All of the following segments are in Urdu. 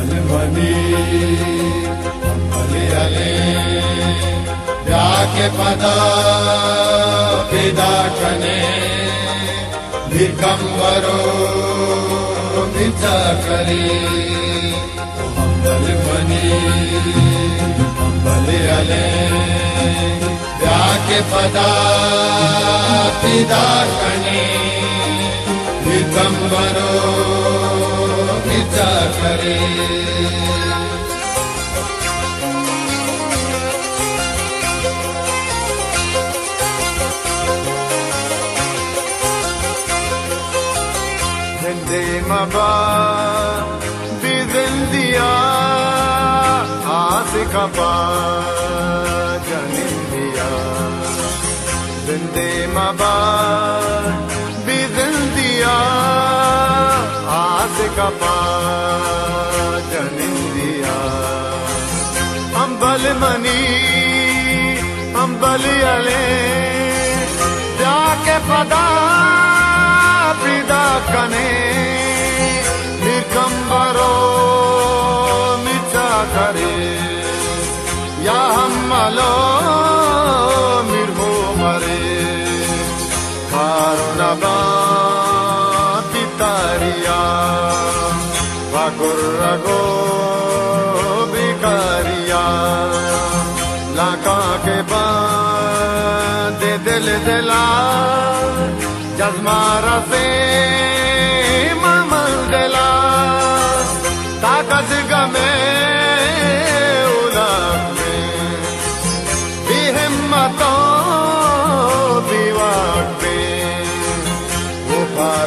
بلبلی بلی علی کے پدا پیدا کنے دکمبرو پتا کرے بل بنی بلی علی یا کے پدا پیدا کنے دکمبرو ಕರಿ مبا بزن دیا آس کبا جنم دیا۔ زندے مبا آس کبا جنم دیا ಅಂಬಲ್ ಮನಿ ಅಂಬಲಿ ಅಲೆ ಯಾಕೆ ಪದ ಪಿದ ಕನೆ ನಿರ್ಕಂಬರೋ ಮಿಚ ಕರೆ ಯಾ ಹಮ್ಮಲೋ ಮಿರ್ಹೋ گو بیکاریا لاکا کے بعد دل دلا جزمارا سے ممل دلا طاقت گمے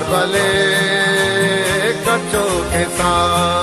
بلے کچوں کے ساتھ